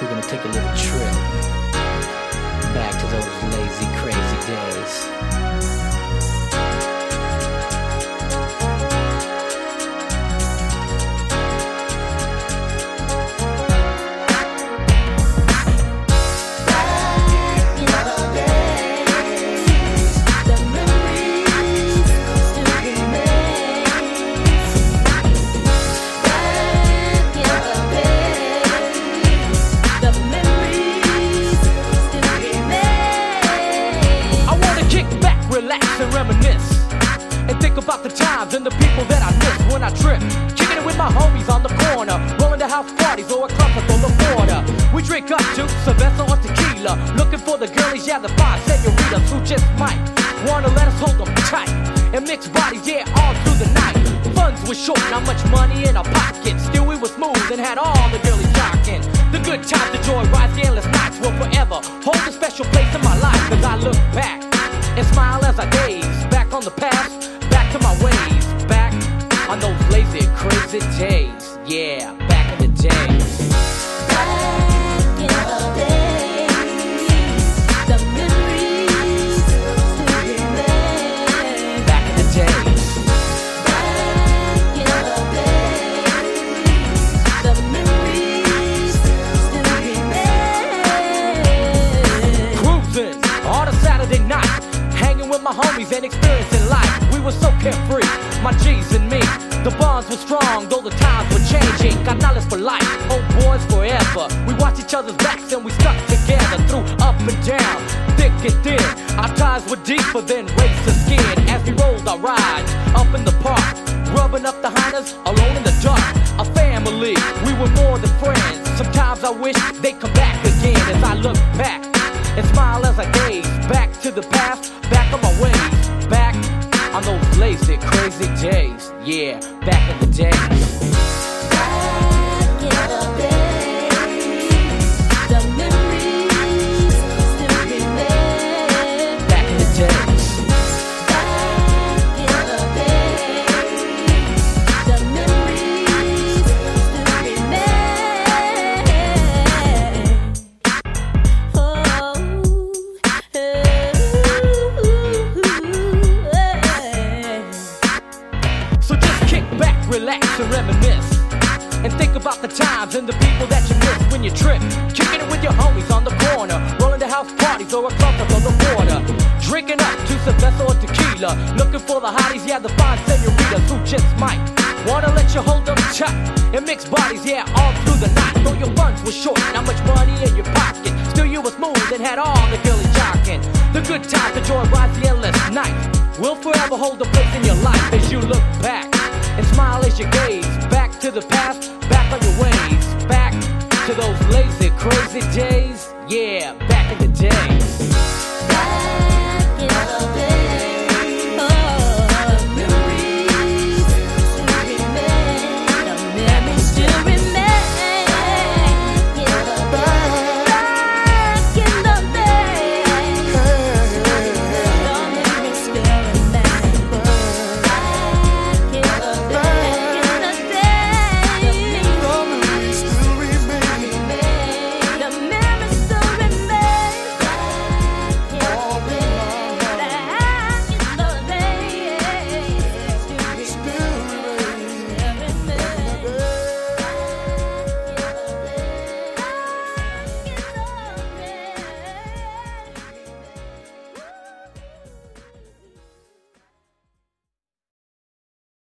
We're gonna take a little trip back to those lazy, and reminisce. And think about the times and the people that I miss when I trip. Kicking it with my homies on the corner. Rolling to house parties or a club on the border. We drink up to Sylvester or tequila. Looking for the girlies, yeah, the fine senoritas who just might wanna let us hold them tight. And mix bodies, yeah, all through the night. Funds were short, not much money in our pockets. Still, we were smooth and had all the girlies jocking. The good times, the joy, rise, the endless nights will forever hold a special place in my life. Cause I look back the past, back to my ways, back on those lazy, crazy days. Yeah, my homies and experiencing life. We were so carefree, my G's and me. The bonds were strong, though the times were changing. Got knowledge for life, old boys forever. We watched each other's backs and we stuck together through up and down, thick and thin. Our ties were deeper than race and skin as we rolled our rides up in the park, rubbing up the hiners alone in the dark. A family, we were more than friends. Sometimes I wish they'd come back again as I look back and smile as I gaze back to the past, back on my ways, back on those lazy, crazy days. Yeah, back in the days. Times and the people that you miss when you trip. Kicking it with your homies on the corner. Rolling the house parties or a club on the border. Drinking up to Sylvester or tequila. Looking for the hotties, yeah, the fine senoritas who just might. Wanna let you hold them tight. And mix bodies, yeah, all through the night. Though your funds were short, not much money in your pocket. Still you were smooth and had all the girlies jocking. The good times, the joy, rise the endless night. Will forever hold a place in your life as you look back and smile as you gaze back to the past, back on your ways, back to those lazy, crazy days. Yeah,